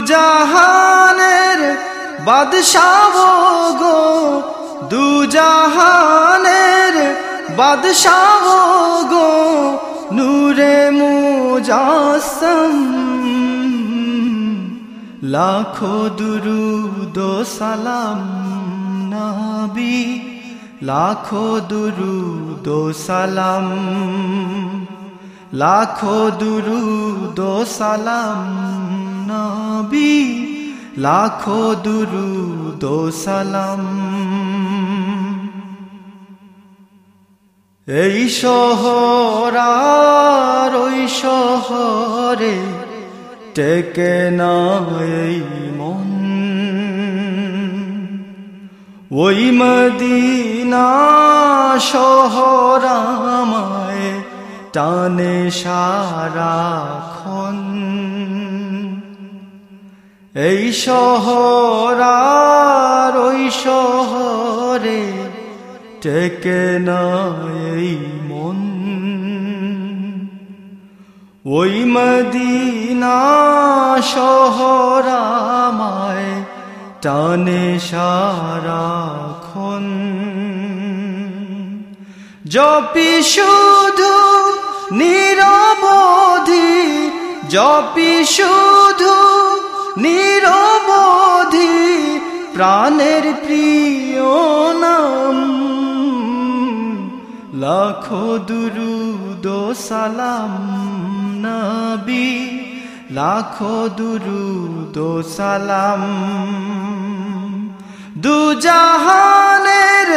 জাহানের বাদশাহ গো দুজাহানের বাদশাহ গো নূরে মুজাসম। লাখো দুরুদ সালাম, নবী। লাখো দুরুদ সালাম। লাখো দুরুদ সালাম। নবী, লাখো দুরুদ সালাম। এই শহর আর ওই শহরে টেকে না এই মন। ওই মদিনা শহর আমায় টানে সারাক্ষণ এই শহর ওই শহরে টেকে না এই মন। ওই মদিনা শহর আমায় টানে সারাক্ষণ। জপি শুধু নিরবধি, জপি শুধু নিরবধি প্রাণের প্রিয় নাম। লাখো দুরুদ সালাম নবী, লাখো দুরুদ সালাম। দুজাহানের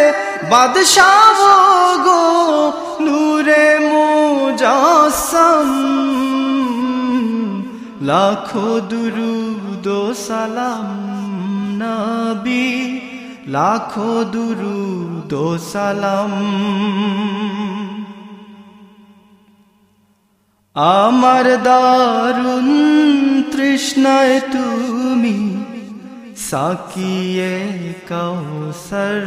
বাদশাহ গো, নূরে মুজাসম লাখো দুরুদ সালাম নবী লাখো দুরুদ সালাম। আমার দারুণ তৃষ্ণায় তুমি সাকিয়ে কৌসর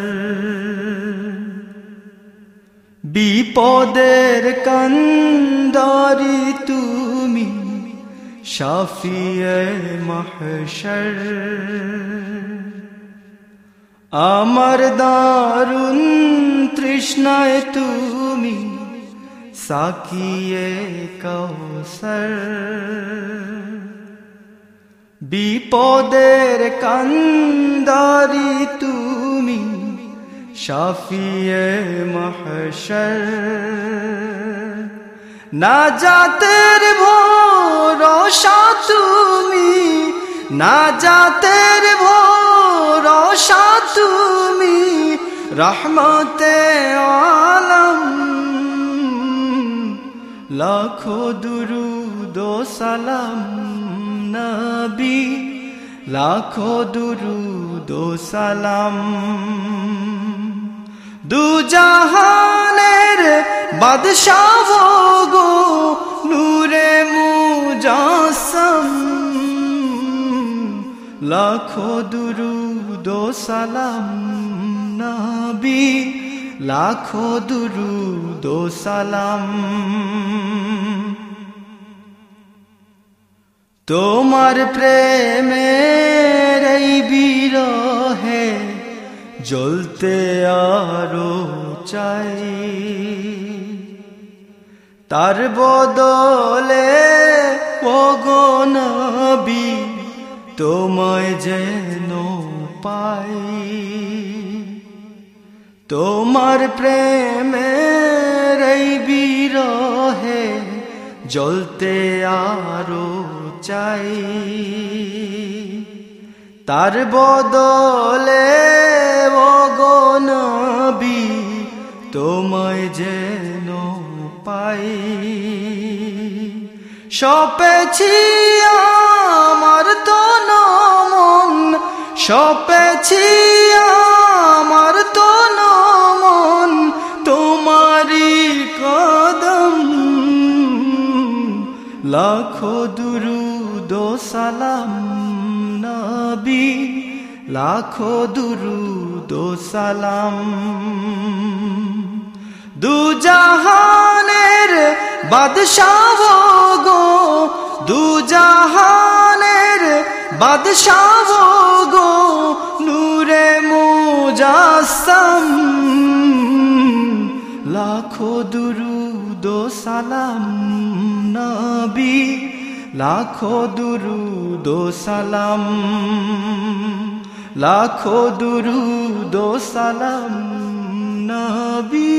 বিপদের কন্দারি তুমি শাফিয়ে মহশর। আমার দারুণ তৃষ্ণায় তুমি সাকিয়ে কৌসর বিপদের কান্দারি তুমি শাফিয়ে মহশর। না জাতের ভরসা তুমি, না জাতের ভরসা তুমি, রহমতে আলম। লাখো দুরুদ সালাম নবী, লাখো দুরুদ সালাম। দু জাহানের বাদশাহ গো লাখো দুরুদ সালাম, নবী। লাখো দুরুদ সালাম। তোমার প্রেমের এই বিরহে জ্বলতে আরও চাই। তার বদলে নবী তোমায় যেন পাই। তোমার প্রেমের এই বিরহে জ্বলতে আরও চাই। তার বদলে নবী, তোমায় যেন পাই। সপেছি সপেছি আমার তো মন তোমারি কদম। লাখো দুরুদ সালাম নবী, লাখো দুরুদ সালাম। দু জাহানের বাদশাহ গো, দু জাহানের বাদশাহ গো। মুজাসম লাখো দুরুদ সালাম, নবী, লাখো দুরুদ সালাম, লাখো দুরুদ সালাম, নবী,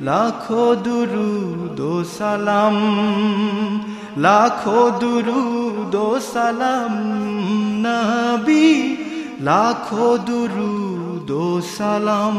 লাখো দুরুদ সালাম, লাখো দুরুদ সালাম, নবী, লাখো দুরুদ ও সালাম